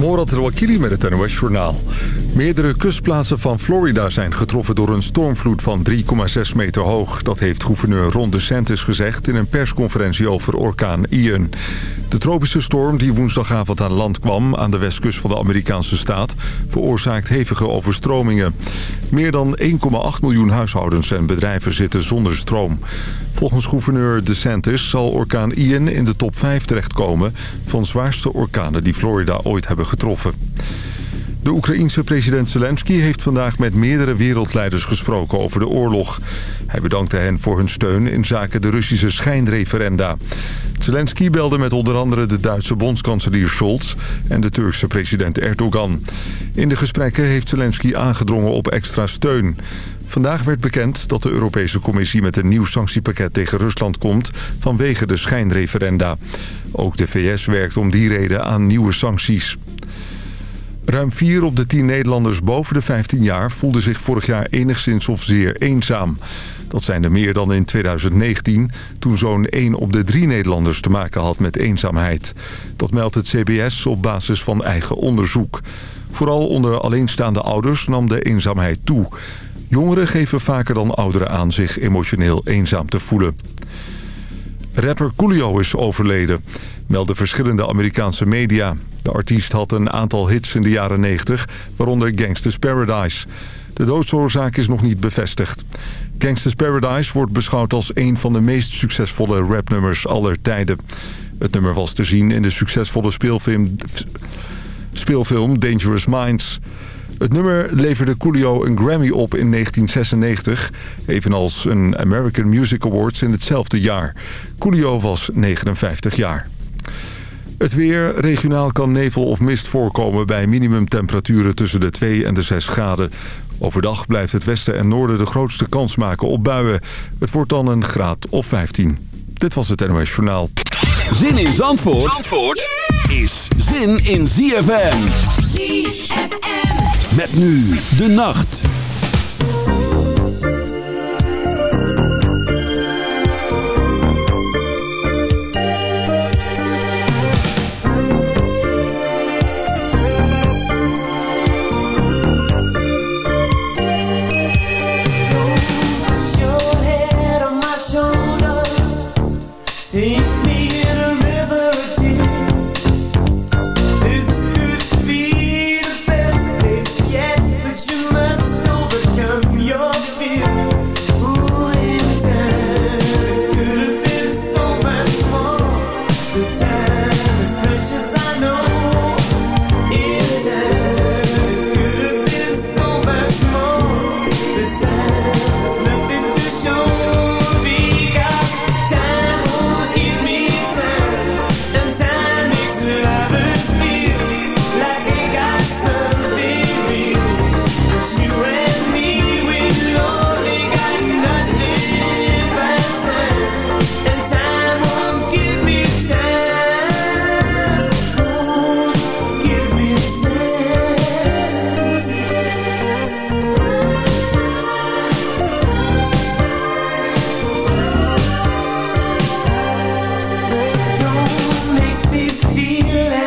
Morat Rouakili met het NOS Journaal. Meerdere kustplaatsen van Florida zijn getroffen door een stormvloed van 3,6 meter hoog. Dat heeft gouverneur Ron DeSantis gezegd in een persconferentie over orkaan Ian. De tropische storm die woensdagavond aan land kwam aan de westkust van de Amerikaanse staat... veroorzaakt hevige overstromingen. Meer dan 1,8 miljoen huishoudens en bedrijven zitten zonder stroom. Volgens gouverneur DeSantis zal orkaan Ian in de top 5 terechtkomen... van zwaarste orkanen die Florida ooit hebben getroffen. De Oekraïense president Zelensky heeft vandaag met meerdere wereldleiders gesproken over de oorlog. Hij bedankte hen voor hun steun in zaken de Russische schijnreferenda. Zelensky belde met onder andere de Duitse bondskanselier Scholz en de Turkse president Erdogan. In de gesprekken heeft Zelensky aangedrongen op extra steun. Vandaag werd bekend dat de Europese Commissie met een nieuw sanctiepakket tegen Rusland komt vanwege de schijnreferenda. Ook de VS werkt om die reden aan nieuwe sancties. Ruim 4 op de 10 Nederlanders boven de 15 jaar voelden zich vorig jaar enigszins of zeer eenzaam. Dat zijn er meer dan in 2019, toen zo'n 1 op de 3 Nederlanders te maken had met eenzaamheid. Dat meldt het CBS op basis van eigen onderzoek. Vooral onder alleenstaande ouders nam de eenzaamheid toe. Jongeren geven vaker dan ouderen aan zich emotioneel eenzaam te voelen. Rapper Coolio is overleden, melden verschillende Amerikaanse media. De artiest had een aantal hits in de jaren 90, waaronder Gangsta's Paradise. De doodsoorzaak is nog niet bevestigd. Gangsta's Paradise wordt beschouwd als een van de meest succesvolle rapnummers aller tijden. Het nummer was te zien in de succesvolle speelfilm, speelfilm Dangerous Minds. Het nummer leverde Coolio een Grammy op in 1996, evenals een American Music Awards in hetzelfde jaar. Coolio was 59 jaar. Het weer. Regionaal kan nevel of mist voorkomen bij minimumtemperaturen tussen de 2 en de 6 graden. Overdag blijft het westen en noorden de grootste kans maken op buien. Het wordt dan een graad of 15. Dit was het NOS Journaal. Zin in Zandvoort, Zandvoort is zin in ZFM. ZFM. Met nu de nacht. feel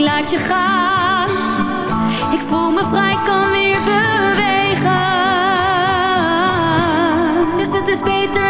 ik laat je gaan. Ik voel me vrij, kan weer bewegen. Dus het is beter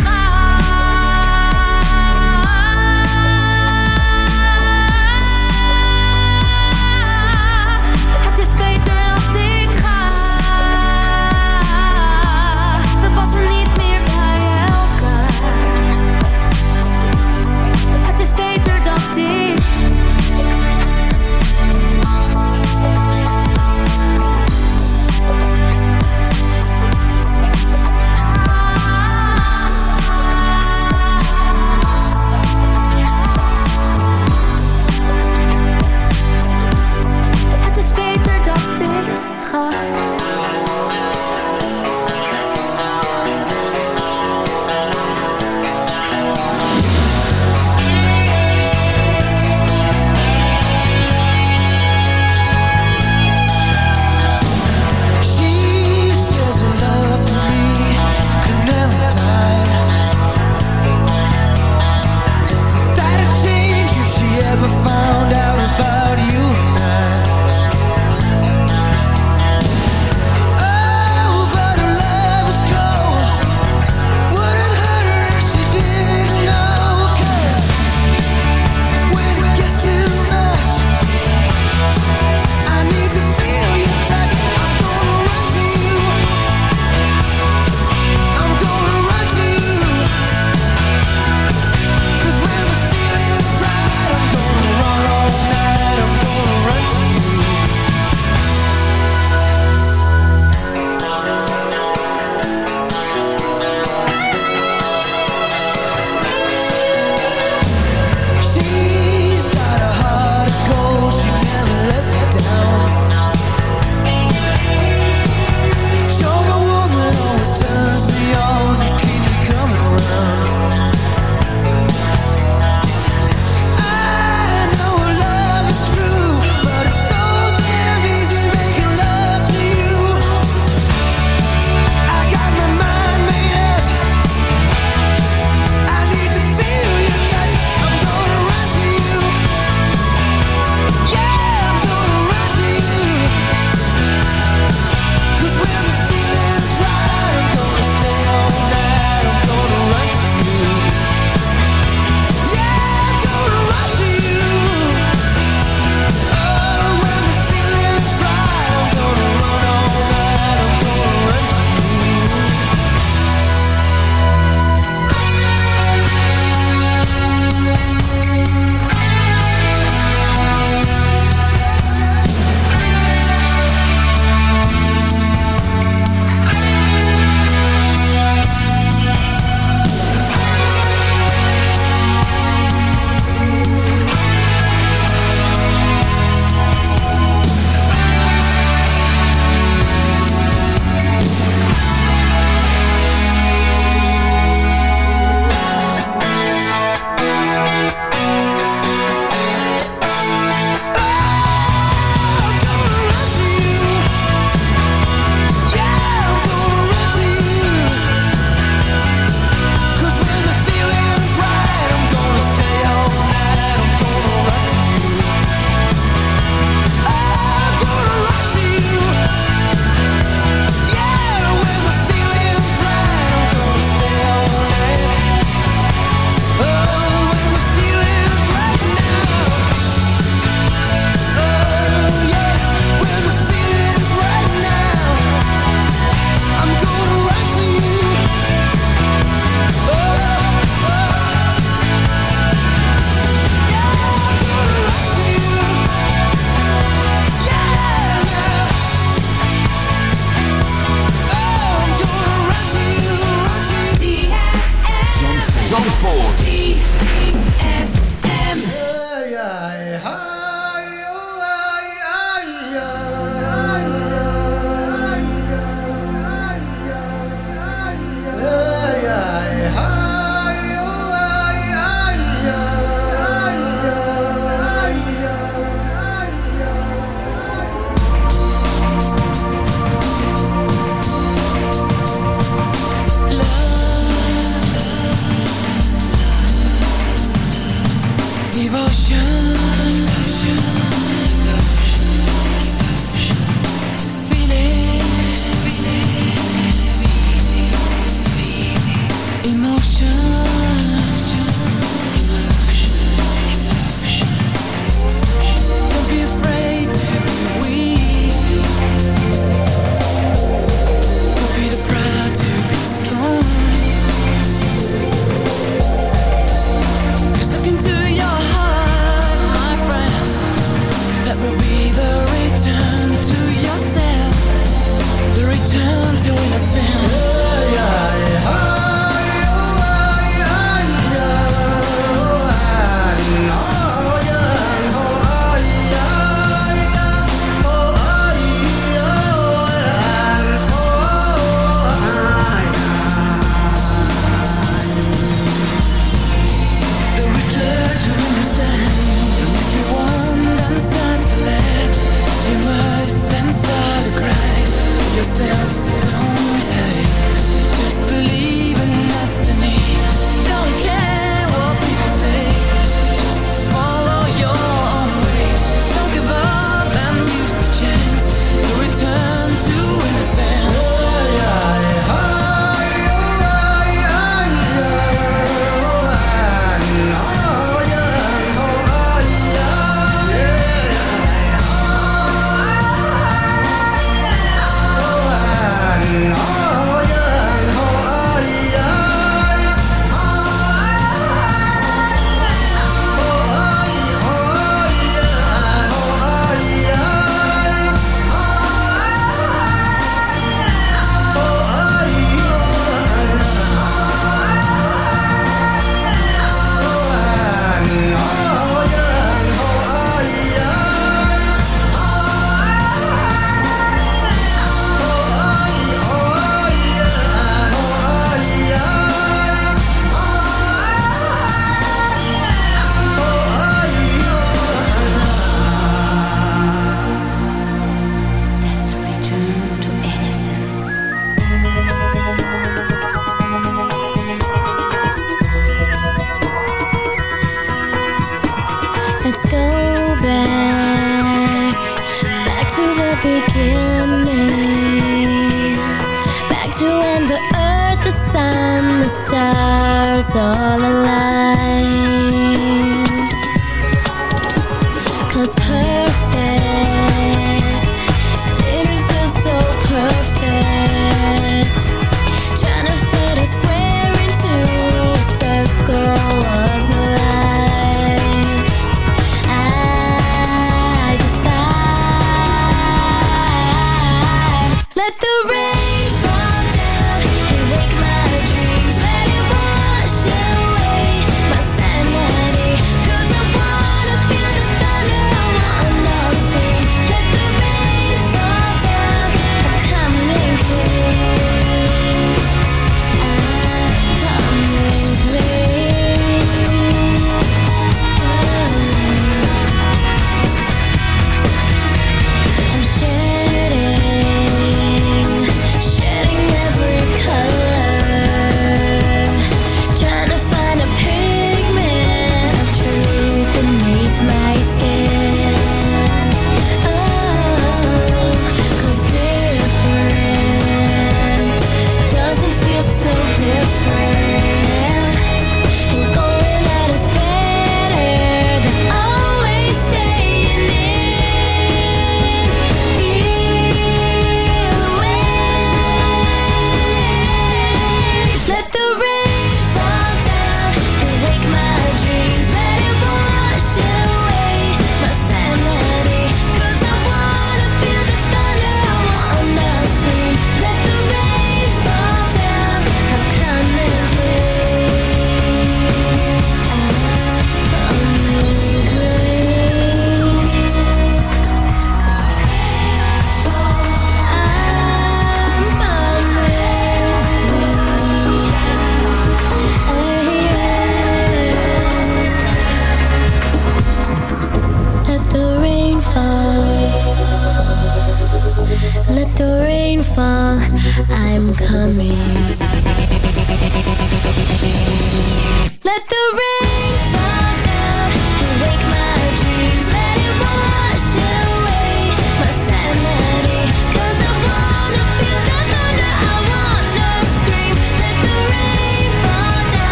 June.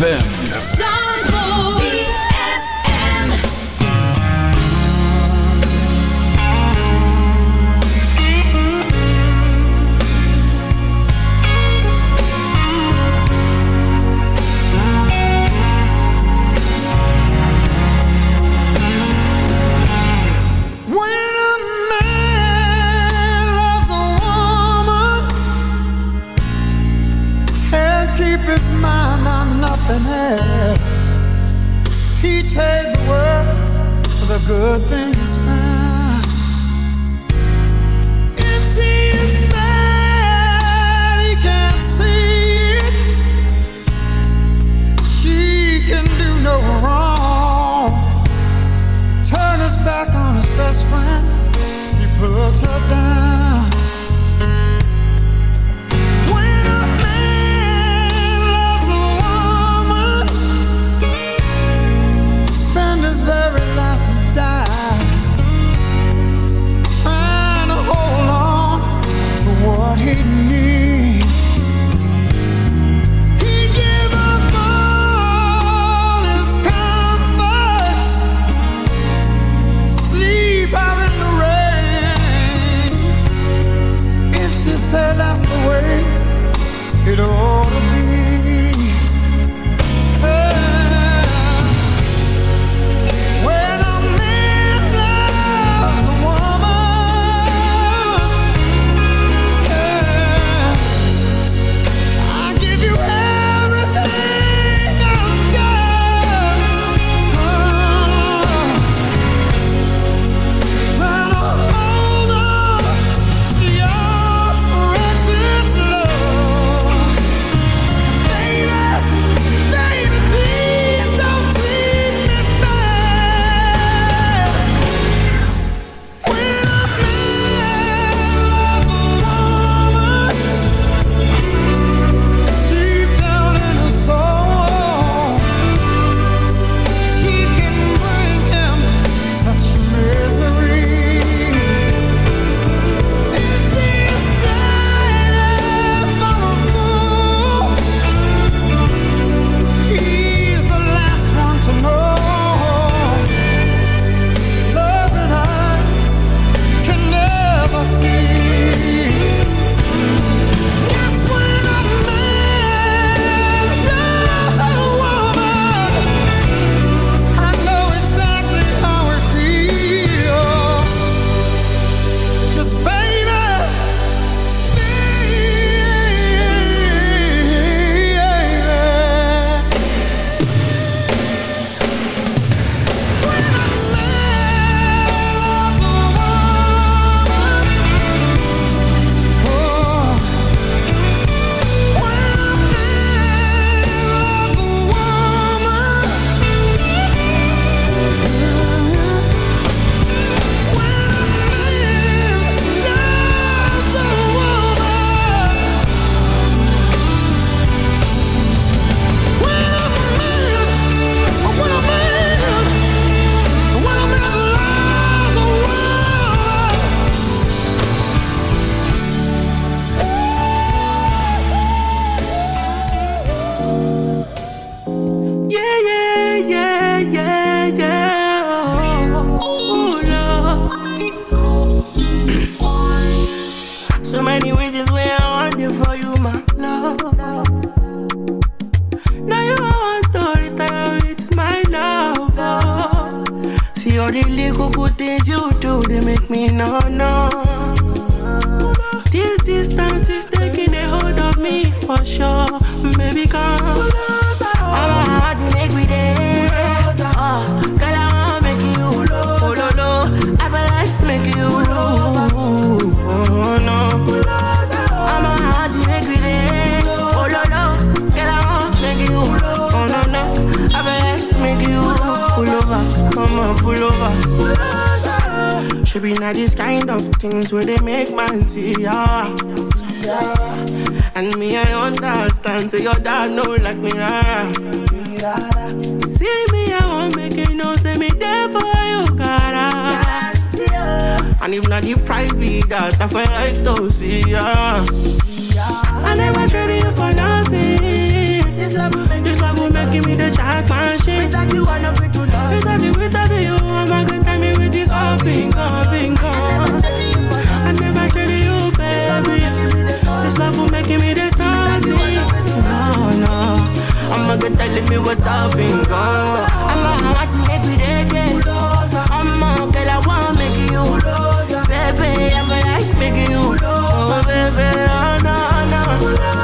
All me no, no. Should be not these kind of things where they make man see ya. And me, I understand, so your dad know like me, rara. See me, I won't make it no, say me there for you, cara. Ah. And if not the price be that, I feel like to see ya. I never traded you for nothing. This love will make, this love will make me the jack machine. Without you, I nothing. Without you, without you, I'm a good time with this all bingo, bingo. I never traded you, baby. This love will make me the. No, no. I'm a good telling me what's up, bingo. I'm a want to make me I'm a girl, I wanna make you. Baby, I'm like making you. Oh, baby, oh, no, no.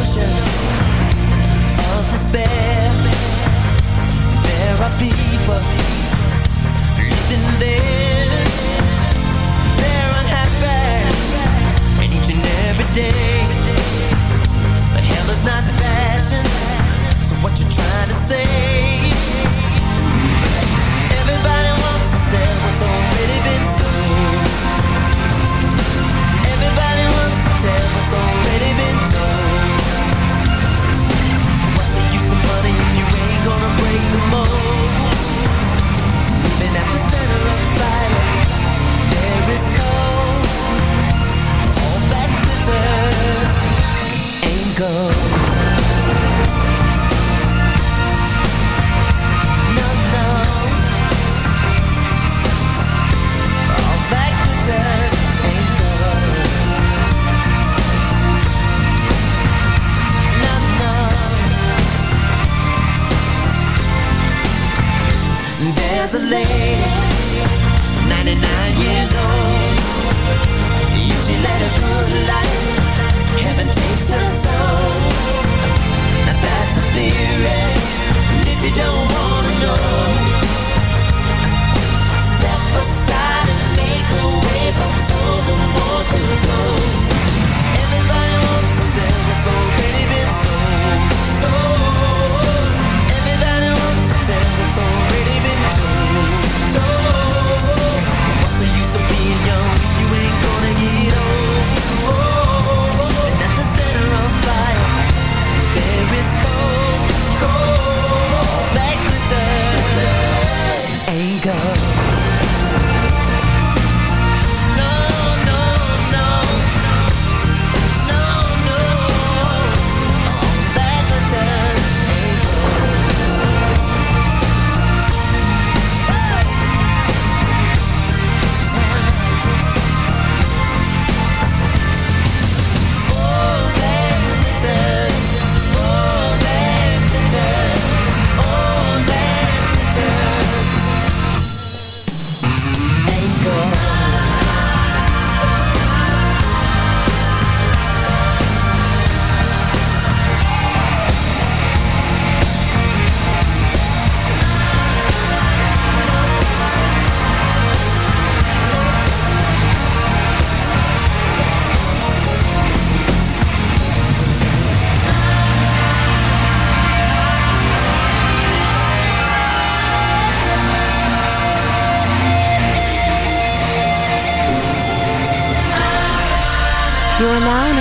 ocean.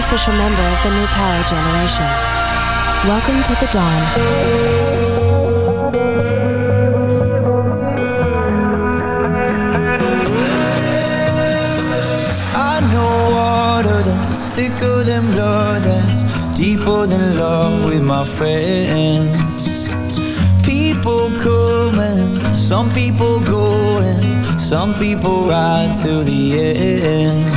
Official member of the new power generation. Welcome to the dawn. I know water that's thicker than blood That's deeper than love with my friends People coming, some people going Some people ride to the end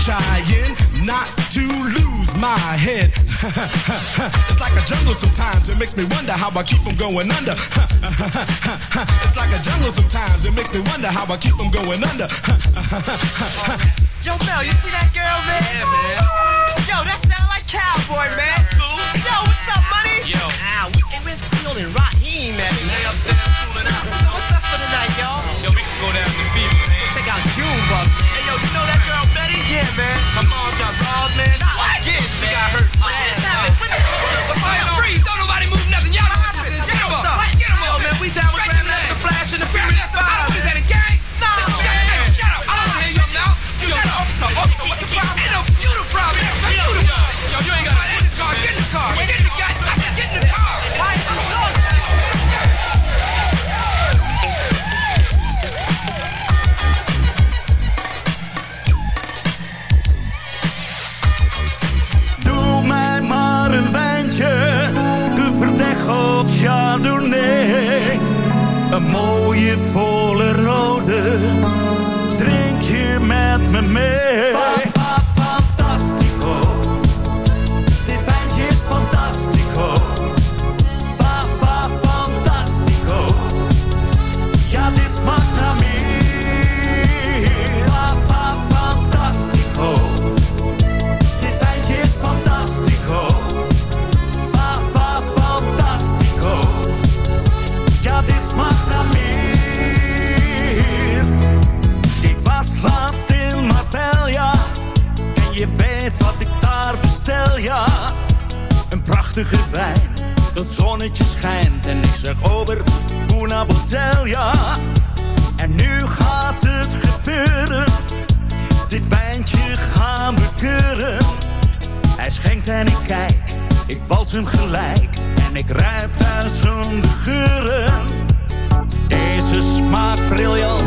I'm trying not to lose my head. it's like a jungle sometimes. It makes me wonder how I keep from going under. it's like a jungle sometimes. It makes me wonder how I keep from going under. Yo, Mel, you see that girl, man? Yeah, man. Yo, that sound like cowboy, man. Yo, what's up, money? Yo. Ah, we, hey, where's Field and Raheem, man? Lay upstairs man. My mom's got balls, man. What? Yeah, she got hurt. What of Chardonnay. Een mooie volle rode, drink hier met me mee. gelijk en ik ruik duizenden geuren. Deze smaakt briljant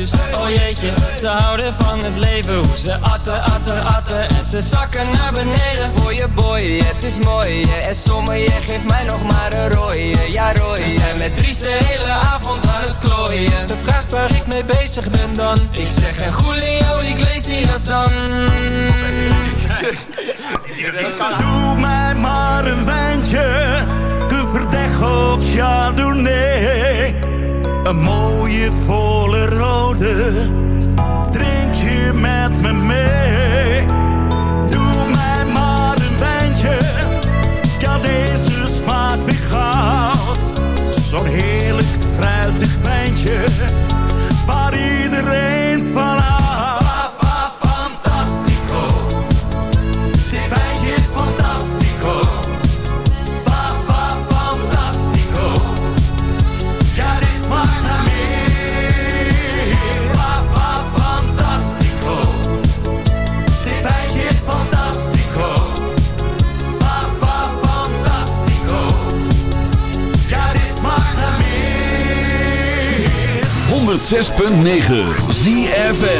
meisjes, oh jeetje Ze houden van het leven, hoe ze atten, atten, atten. En ze zakken naar beneden. Voor je boy, het is mooi. En sommige geeft mij nog maar een rooi. Ja rooi. we zijn met Dries de hele avond aan het klooien. Ze vraagt waar ik mee bezig ben dan. Ik zeg en Julio als dan. Doe mij maar een wijntje. Op of Chardonnay een mooie volle rode. Drink je met me mee? 106.9 ZFN